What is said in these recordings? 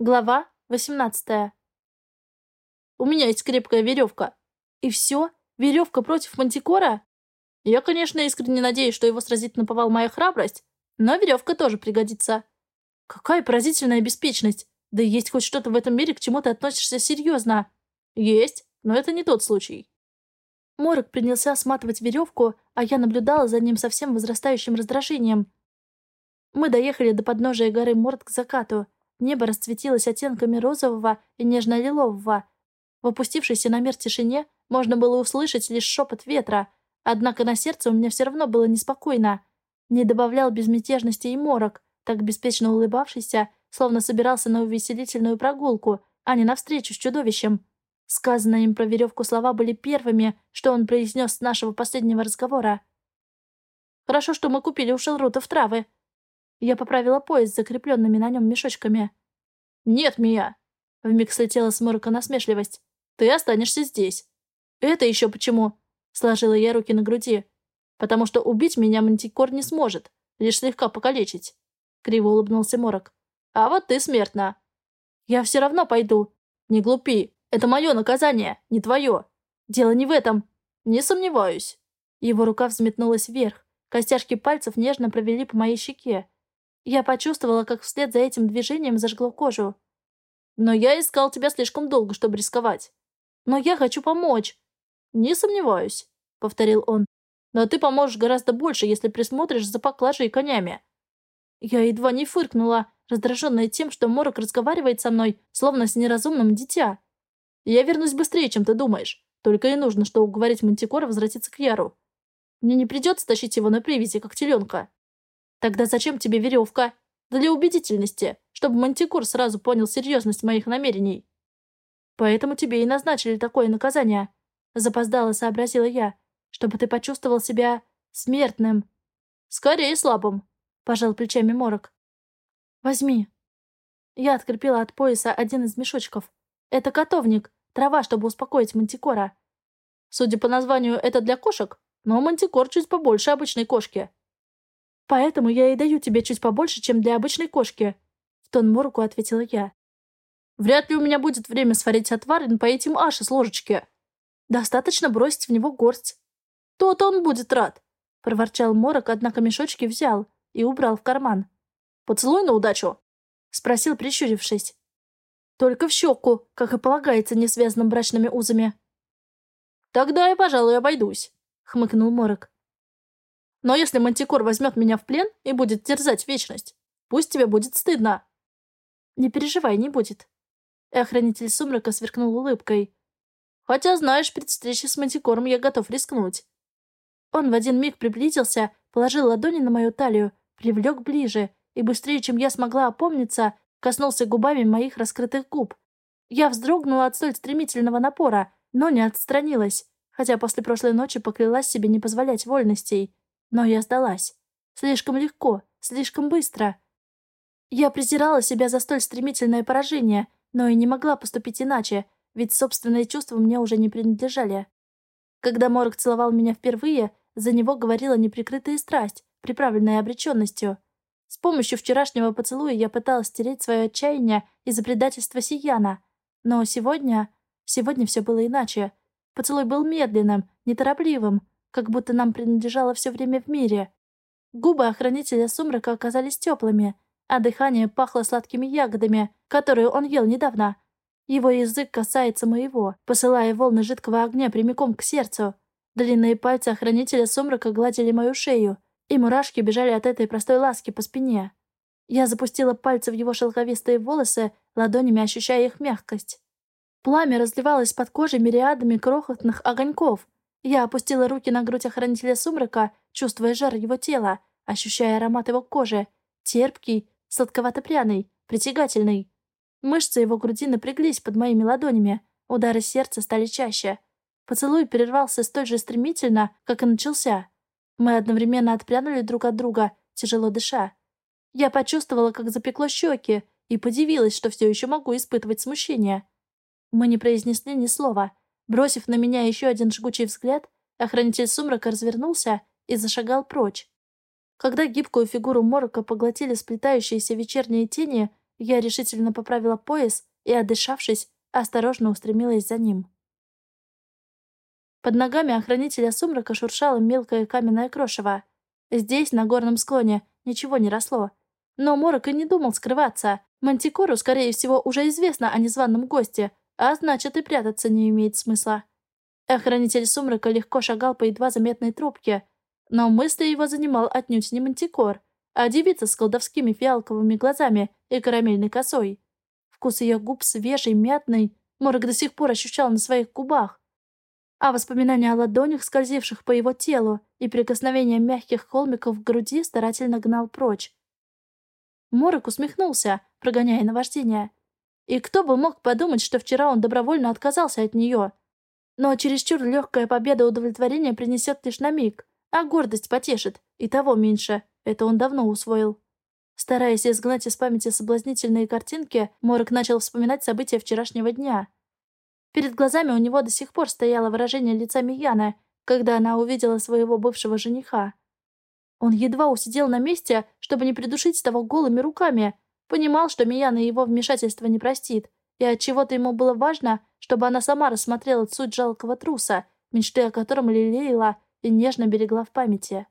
Глава 18. У меня есть крепкая веревка. И все? Веревка против мантикора? Я, конечно, искренне надеюсь, что его сразит на повал моя храбрость, но веревка тоже пригодится. Какая поразительная беспечность. Да есть хоть что-то в этом мире, к чему ты относишься серьезно. Есть, но это не тот случай. Морок принялся сматывать веревку, а я наблюдала за ним со всем возрастающим раздражением. Мы доехали до подножия горы Морд к закату — Небо расцветилось оттенками розового и нежно-лилового. В опустившейся на мир тишине можно было услышать лишь шепот ветра, однако на сердце у меня все равно было неспокойно. Не добавлял безмятежности и морок, так беспечно улыбавшийся, словно собирался на увеселительную прогулку, а не на встречу с чудовищем. Сказанные им про веревку слова были первыми, что он произнес с нашего последнего разговора. «Хорошо, что мы купили у Шелрутов травы», я поправила пояс с закрепленными на нем мешочками. «Нет, Мия!» Вмиг слетела с морока насмешливость. «Ты останешься здесь». «Это еще почему?» Сложила я руки на груди. «Потому что убить меня мантикор не сможет, лишь слегка покалечить». Криво улыбнулся Морок. «А вот ты смертна». «Я все равно пойду». «Не глупи. Это мое наказание, не твое. Дело не в этом. Не сомневаюсь». Его рука взметнулась вверх. Костяшки пальцев нежно провели по моей щеке. Я почувствовала, как вслед за этим движением зажгло кожу. «Но я искал тебя слишком долго, чтобы рисковать. Но я хочу помочь». «Не сомневаюсь», — повторил он. «Но ты поможешь гораздо больше, если присмотришь за поклажей и конями». Я едва не фыркнула, раздраженная тем, что Морок разговаривает со мной, словно с неразумным дитя. «Я вернусь быстрее, чем ты думаешь. Только и нужно, что уговорить Мантикора возвратиться к Яру. Мне не придется тащить его на привязи, как теленка». Тогда зачем тебе веревка? Для убедительности, чтобы Мантикур сразу понял серьезность моих намерений. Поэтому тебе и назначили такое наказание. Запоздало сообразила я, чтобы ты почувствовал себя смертным. Скорее слабым, пожал плечами Морок. Возьми. Я открепила от пояса один из мешочков. Это котовник, трава, чтобы успокоить мантикора. Судя по названию, это для кошек, но мантикор чуть побольше обычной кошки. Поэтому я и даю тебе чуть побольше, чем для обычной кошки», — в тон Морку ответила я. «Вряд ли у меня будет время сварить отвар и напоить им Аши с ложечки. Достаточно бросить в него горсть. То-то он будет рад», — проворчал Морок, однако мешочки взял и убрал в карман. «Поцелуй на удачу», — спросил, прищурившись. «Только в щеку, как и полагается несвязанным брачными узами». «Тогда я, пожалуй, обойдусь», — хмыкнул Морок. Но если Мантикор возьмет меня в плен и будет терзать вечность, пусть тебе будет стыдно. Не переживай, не будет. Охранитель сумрака сверкнул улыбкой. Хотя, знаешь, перед встречей с Мантикором я готов рискнуть. Он в один миг приблизился, положил ладони на мою талию, привлек ближе и быстрее, чем я смогла опомниться, коснулся губами моих раскрытых губ. Я вздрогнула от столь стремительного напора, но не отстранилась, хотя после прошлой ночи поклялась себе не позволять вольностей. Но я сдалась. Слишком легко, слишком быстро. Я презирала себя за столь стремительное поражение, но и не могла поступить иначе, ведь собственные чувства мне уже не принадлежали. Когда Морок целовал меня впервые, за него говорила неприкрытая страсть, приправленная обреченностью. С помощью вчерашнего поцелуя я пыталась стереть свое отчаяние из-за предательства Сияна. Но сегодня... Сегодня все было иначе. Поцелуй был медленным, неторопливым, как будто нам принадлежало все время в мире. Губы охранителя сумрака оказались теплыми, а дыхание пахло сладкими ягодами, которые он ел недавно. Его язык касается моего, посылая волны жидкого огня прямиком к сердцу. Длинные пальцы охранителя сумрака гладили мою шею, и мурашки бежали от этой простой ласки по спине. Я запустила пальцы в его шелковистые волосы, ладонями ощущая их мягкость. Пламя разливалось под кожей мириадами крохотных огоньков, я опустила руки на грудь охранителя сумрака, чувствуя жар его тела, ощущая аромат его кожи. Терпкий, сладковато-пряный, притягательный. Мышцы его груди напряглись под моими ладонями, удары сердца стали чаще. Поцелуй перервался столь же стремительно, как и начался. Мы одновременно отпрянули друг от друга, тяжело дыша. Я почувствовала, как запекло щеки, и подивилась, что все еще могу испытывать смущение. Мы не произнесли ни слова — Бросив на меня еще один жгучий взгляд, охранитель сумрака развернулся и зашагал прочь. Когда гибкую фигуру Морока поглотили сплетающиеся вечерние тени, Я решительно поправила пояс и, отдышавшись, осторожно устремилась за ним. Под ногами охранителя сумрака шуршало мелкое каменное крошево. Здесь, на горном склоне, ничего не росло. Но Морок и не думал скрываться. Мантикору, скорее всего, уже известно о незваном госте, а значит и прятаться не имеет смысла. Охранитель сумрака легко шагал по едва заметной трубке, но мысли его занимал отнюдь не мантикор, а девица с колдовскими фиалковыми глазами и карамельной косой. Вкус ее губ свежий, мятный, Морок до сих пор ощущал на своих губах. А воспоминания о ладонях, скользивших по его телу, и прикосновения мягких холмиков в груди старательно гнал прочь. Морок усмехнулся, прогоняя наваждение. И кто бы мог подумать, что вчера он добровольно отказался от нее. Но чересчур легкая победа удовлетворения принесет лишь на миг, а гордость потешит, и того меньше. Это он давно усвоил. Стараясь изгнать из памяти соблазнительные картинки, Морок начал вспоминать события вчерашнего дня. Перед глазами у него до сих пор стояло выражение лица Мияны, когда она увидела своего бывшего жениха. Он едва усидел на месте, чтобы не придушить того голыми руками, понимал, что Мияна его вмешательство не простит, и от чего то ему было важно, чтобы она сама рассмотрела суть жалкого труса, мечты о котором лелеяла и нежно берегла в памяти.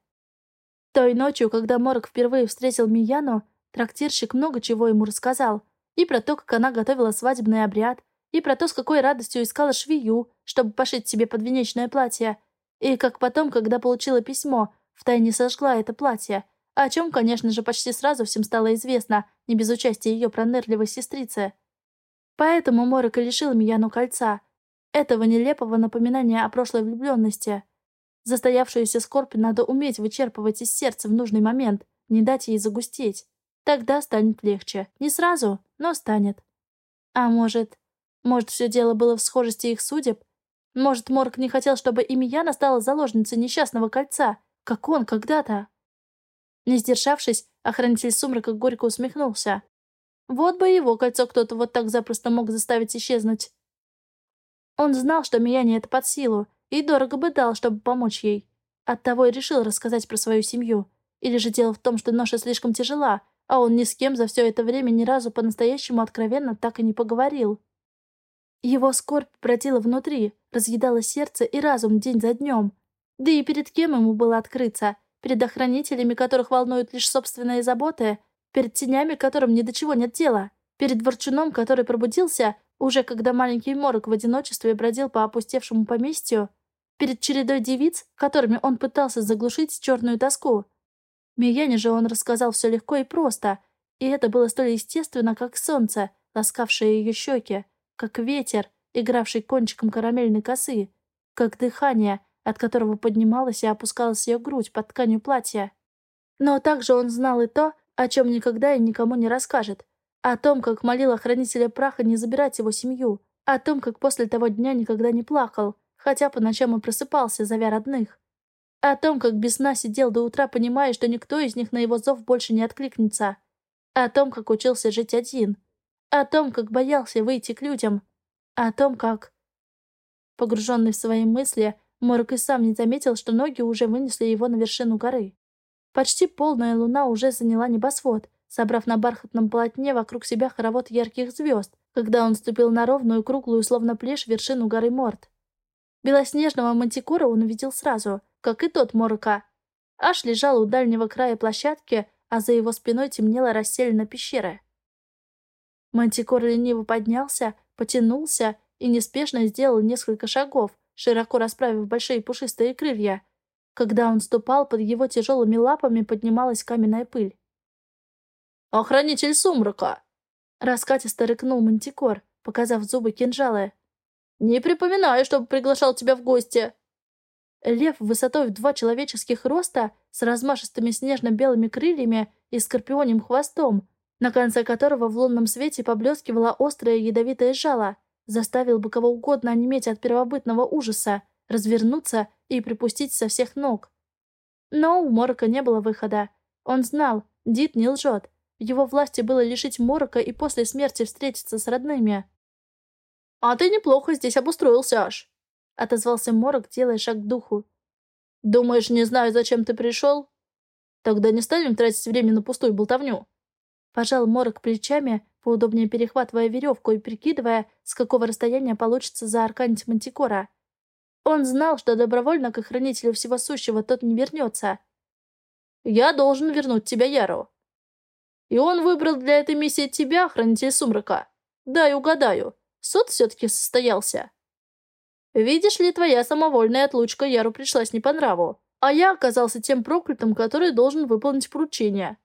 Той ночью, когда Морок впервые встретил Мияну, трактирщик много чего ему рассказал. И про то, как она готовила свадебный обряд, и про то, с какой радостью искала швею, чтобы пошить себе подвенечное платье, и как потом, когда получила письмо, втайне сожгла это платье, о чем, конечно же, почти сразу всем стало известно, не без участия ее пронырливой сестрицы. Поэтому Морок и лишил Мияну кольца, этого нелепого напоминания о прошлой влюбленности. Застоявшуюся скорбь надо уметь вычерпывать из сердца в нужный момент, не дать ей загустеть. Тогда станет легче. Не сразу, но станет. А может... Может, все дело было в схожести их судеб? Может, Морг не хотел, чтобы и Мияна стала заложницей несчастного кольца, как он когда-то? Не сдержавшись, охранитель сумрака горько усмехнулся. Вот бы его кольцо кто-то вот так запросто мог заставить исчезнуть. Он знал, что Мияне это под силу, и дорого бы дал, чтобы помочь ей. Оттого и решил рассказать про свою семью. Или же дело в том, что ноша слишком тяжела, а он ни с кем за все это время ни разу по-настоящему откровенно так и не поговорил. Его скорбь бродила внутри, разъедала сердце и разум день за днем. Да и перед кем ему было открыться? Перед охранителями, которых волнуют лишь собственные заботы? Перед тенями, которым ни до чего нет дела? Перед ворчуном, который пробудился, уже когда маленький морок в одиночестве бродил по опустевшему поместью? перед чередой девиц, которыми он пытался заглушить черную тоску. Мияне же он рассказал все легко и просто, и это было столь естественно, как солнце, ласкавшее ее щеки, как ветер, игравший кончиком карамельной косы, как дыхание, от которого поднималась и опускалась ее грудь под тканью платья. Но также он знал и то, о чем никогда и никому не расскажет, о том, как молил охранителя праха не забирать его семью, о том, как после того дня никогда не плакал, хотя по ночам и просыпался, зовя родных. О том, как без сна сидел до утра, понимая, что никто из них на его зов больше не откликнется. О том, как учился жить один. О том, как боялся выйти к людям. О том, как... Погруженный в свои мысли, Морок и сам не заметил, что ноги уже вынесли его на вершину горы. Почти полная луна уже заняла небосвод, собрав на бархатном полотне вокруг себя хоровод ярких звезд, когда он ступил на ровную, круглую, словно плешь, вершину горы Морт. Белоснежного мантикора он увидел сразу, как и тот морока. Аш лежал у дальнего края площадки, а за его спиной темнела расселена пещера. Мантикор лениво поднялся, потянулся и неспешно сделал несколько шагов, широко расправив большие пушистые крылья. Когда он ступал, под его тяжелыми лапами поднималась каменная пыль. «Охранитель сумрака!» Раскатисто рыкнул мантикор, показав зубы кинжалы. «Не припоминаю, чтобы приглашал тебя в гости». Лев высотой в два человеческих роста, с размашистыми снежно-белыми крыльями и скорпионим хвостом, на конце которого в лунном свете поблескивало острое ядовитое жало, заставил бы кого угодно онеметь от первобытного ужаса, развернуться и припустить со всех ног. Но у Морока не было выхода. Он знал, Дит не лжет. В его власти было лишить Морока и после смерти встретиться с родными. «А ты неплохо здесь обустроился, аж», — отозвался Морок, делая шаг к духу. «Думаешь, не знаю, зачем ты пришел? Тогда не станем тратить время на пустую болтовню». Пожал Морок плечами, поудобнее перехватывая веревку и прикидывая, с какого расстояния получится заарканить Мантикора. Он знал, что добровольно к охранителю всего сущего тот не вернется. «Я должен вернуть тебя Яру». «И он выбрал для этой миссии тебя, хранитель сумрака. Дай угадаю, суд все-таки состоялся». «Видишь ли, твоя самовольная отлучка Яру пришлась не по нраву, а я оказался тем проклятым, который должен выполнить поручение».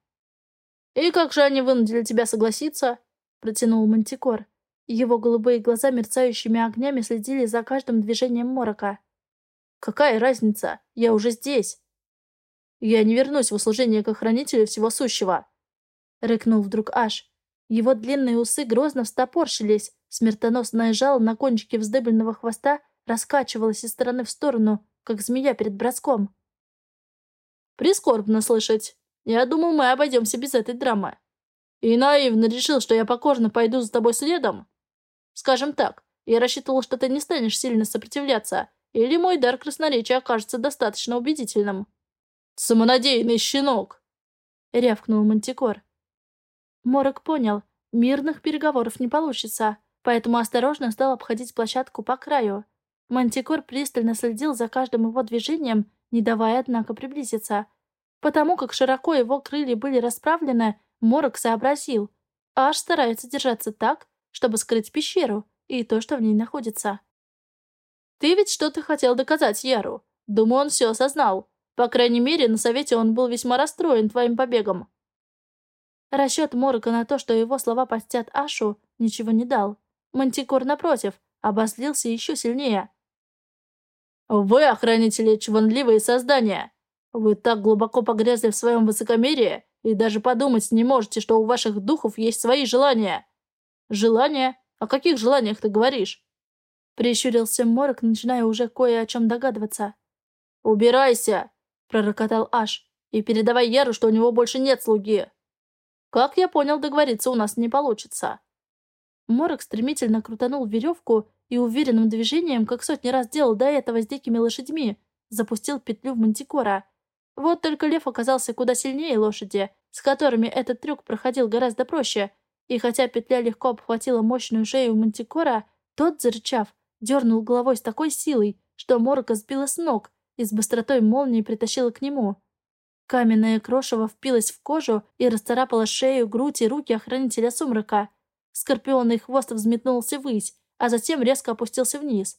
«И как же они вынудили тебя согласиться?» — протянул Мантикор. Его голубые глаза мерцающими огнями следили за каждым движением морока. «Какая разница? Я уже здесь!» «Я не вернусь в услужение к охранителю всего сущего!» — рыкнул вдруг Аш. Его длинные усы грозно встопорщились, смертоносное жало на кончике вздыбленного хвоста раскачивалось из стороны в сторону, как змея перед броском. «Прискорбно слышать!» Я думал, мы обойдемся без этой драмы. И наивно решил, что я покорно пойду за тобой следом. Скажем так, я рассчитывал, что ты не станешь сильно сопротивляться, или мой дар красноречия окажется достаточно убедительным. Самонадеянный щенок!» — рявкнул Мантикор. Морок понял, мирных переговоров не получится, поэтому осторожно стал обходить площадку по краю. Мантикор пристально следил за каждым его движением, не давая, однако, приблизиться — Потому как широко его крылья были расправлены, Морок сообразил. Аж старается держаться так, чтобы скрыть пещеру и то, что в ней находится. «Ты ведь что-то хотел доказать Яру. Думаю, он все осознал. По крайней мере, на совете он был весьма расстроен твоим побегом». Расчет Морока на то, что его слова постят Ашу, ничего не дал. Мантикор, напротив, обозлился еще сильнее. «Вы, охранители, чванливые создания! Вы так глубоко погрязли в своем высокомерии и даже подумать не можете, что у ваших духов есть свои желания. Желания? О каких желаниях ты говоришь? Прищурился Морок, начиная уже кое о чем догадываться. «Убирайся!» — пророкотал Аш. «И передавай Яру, что у него больше нет слуги!» «Как я понял, договориться у нас не получится!» Морок стремительно крутанул веревку и уверенным движением, как сотни раз делал до этого с дикими лошадьми, запустил петлю в мантикора — вот только лев оказался куда сильнее лошади, с которыми этот трюк проходил гораздо проще, и хотя петля легко обхватила мощную шею мантикора, тот, зарычав, дернул головой с такой силой, что Морока сбила с ног и с быстротой молнии притащила к нему. Каменное крошево впилось в кожу и расцарапало шею, грудь и руки охранителя сумрака. Скорпионный хвост взметнулся ввысь, а затем резко опустился вниз.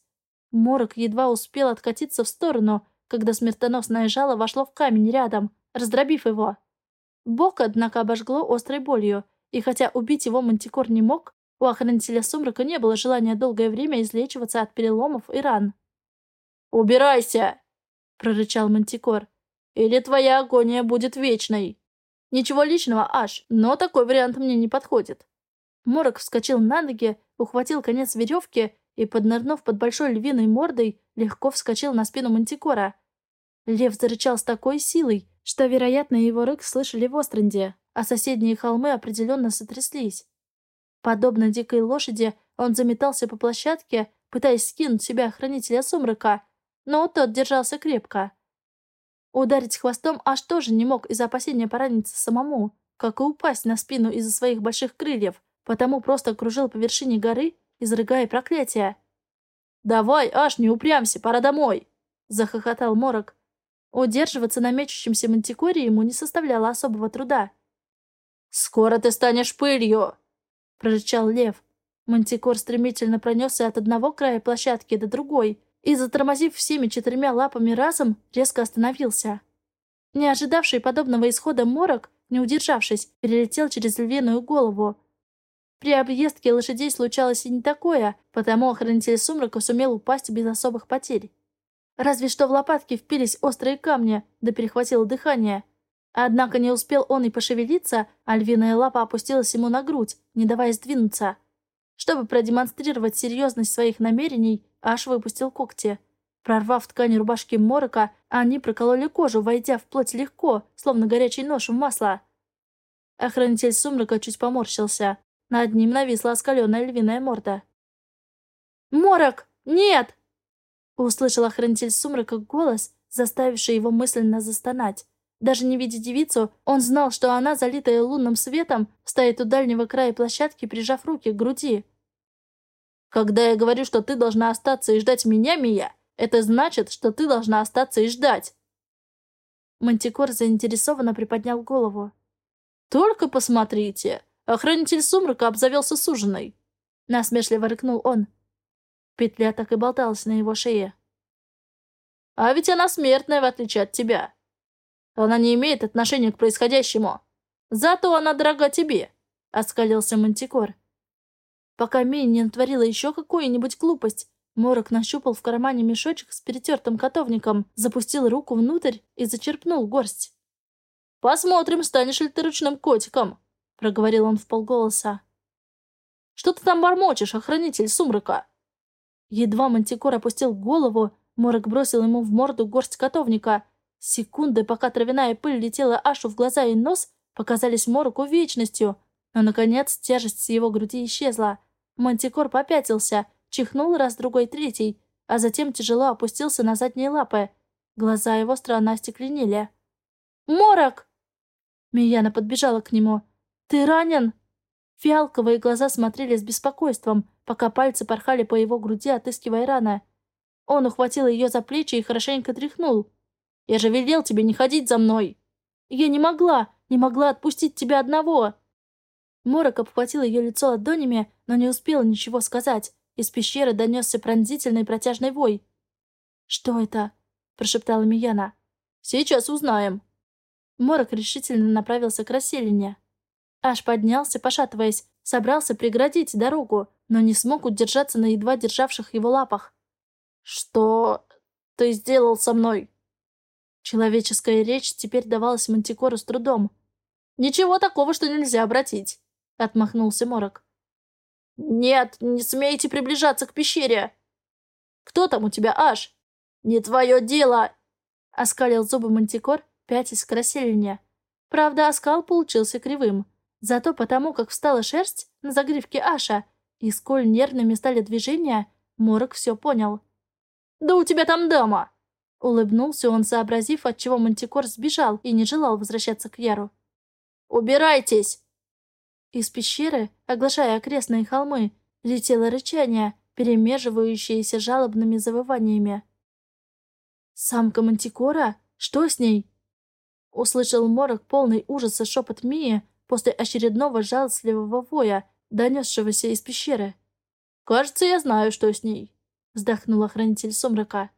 Морок едва успел откатиться в сторону, когда смертоносное жало вошло в камень рядом, раздробив его. Бок, однако, обожгло острой болью, и хотя убить его мантикор не мог, у охранителя сумрака не было желания долгое время излечиваться от переломов и ран. «Убирайся!» — прорычал мантикор. «Или твоя агония будет вечной!» «Ничего личного, Аш, но такой вариант мне не подходит». Морок вскочил на ноги, ухватил конец веревки и, поднырнув под большой львиной мордой, легко вскочил на спину мантикора. Лев зарычал с такой силой, что, вероятно, его рык слышали в Остранде, а соседние холмы определенно сотряслись. Подобно дикой лошади, он заметался по площадке, пытаясь скинуть себя хранителя сумрака, но тот держался крепко. Ударить хвостом аж тоже не мог из-за опасения пораниться самому, как и упасть на спину из-за своих больших крыльев, потому просто кружил по вершине горы изрыгая проклятия. «Давай, аж не упрямся, пора домой!» — захохотал Морок. Удерживаться на мечущемся мантикоре ему не составляло особого труда. «Скоро ты станешь пылью!» — прорычал лев. Мантикор стремительно пронесся от одного края площадки до другой и, затормозив всеми четырьмя лапами разом, резко остановился. Не ожидавший подобного исхода морок, не удержавшись, перелетел через львиную голову, при объездке лошадей случалось и не такое, потому охранитель сумрака сумел упасть без особых потерь. Разве что в лопатки впились острые камни, да перехватило дыхание. Однако не успел он и пошевелиться, а львиная лапа опустилась ему на грудь, не давая сдвинуться. Чтобы продемонстрировать серьезность своих намерений, аж выпустил когти. Прорвав ткань рубашки Морока, они прокололи кожу, войдя в плоть легко, словно горячий нож в масло. Охранитель сумрака чуть поморщился. Над ним нависла оскаленная львиная морда. «Морок! Нет!» Услышал охранитель сумрака голос, заставивший его мысленно застонать. Даже не видя девицу, он знал, что она, залитая лунным светом, стоит у дальнего края площадки, прижав руки к груди. «Когда я говорю, что ты должна остаться и ждать меня, Мия, это значит, что ты должна остаться и ждать!» Мантикор заинтересованно приподнял голову. «Только посмотрите! Охранитель сумрака обзавелся суженой!» Насмешливо рыкнул он. Петля так и болталась на его шее. «А ведь она смертная, в отличие от тебя. Она не имеет отношения к происходящему. Зато она дорога тебе», — оскалился Мантикор. Пока Мия не натворила еще какую-нибудь глупость, Морок нащупал в кармане мешочек с перетертым котовником, запустил руку внутрь и зачерпнул горсть. «Посмотрим, станешь ли ты ручным котиком», — проговорил он в полголоса. «Что ты там бормочешь, охранитель сумрака?» Едва Мантикор опустил голову, Морок бросил ему в морду горсть котовника. Секунды, пока травяная пыль летела Ашу в глаза и нос, показались Мороку вечностью, но, наконец, тяжесть с его груди исчезла. Мантикор попятился, чихнул раз, другой, третий, а затем тяжело опустился на задние лапы. Глаза его странно остекленели. «Морок!» Мияна подбежала к нему. «Ты ранен?» Фиалковые глаза смотрели с беспокойством, пока пальцы порхали по его груди, отыскивая раны. Он ухватил ее за плечи и хорошенько тряхнул. «Я же велел тебе не ходить за мной!» «Я не могла, не могла отпустить тебя одного!» Морок обхватил ее лицо ладонями, но не успел ничего сказать. Из пещеры донесся пронзительный протяжный вой. «Что это?» — прошептала Мияна. «Сейчас узнаем». Морок решительно направился к расселине. Аж поднялся, пошатываясь, собрался преградить дорогу, но не смог удержаться на едва державших его лапах. «Что ты сделал со мной?» Человеческая речь теперь давалась Мантикору с трудом. «Ничего такого, что нельзя обратить», — отмахнулся Морок. «Нет, не смейте приближаться к пещере!» «Кто там у тебя, Аш?» «Не твое дело!» — оскалил зубы Мантикор, пятясь к расселине. Правда, оскал получился кривым. Зато потому, как встала шерсть на загривке Аша, и сколь нервными стали движения, Морок все понял. «Да у тебя там дама!» Улыбнулся он, сообразив, отчего Мантикор сбежал и не желал возвращаться к Яру. «Убирайтесь!» Из пещеры, оглашая окрестные холмы, летело рычание, перемеживающееся жалобными завываниями. «Самка Мантикора? Что с ней?» Услышал Морок полный ужаса шепот Мии после очередного жалостливого воя, донесшегося из пещеры. «Кажется, я знаю, что с ней», — вздохнул охранитель сумрака.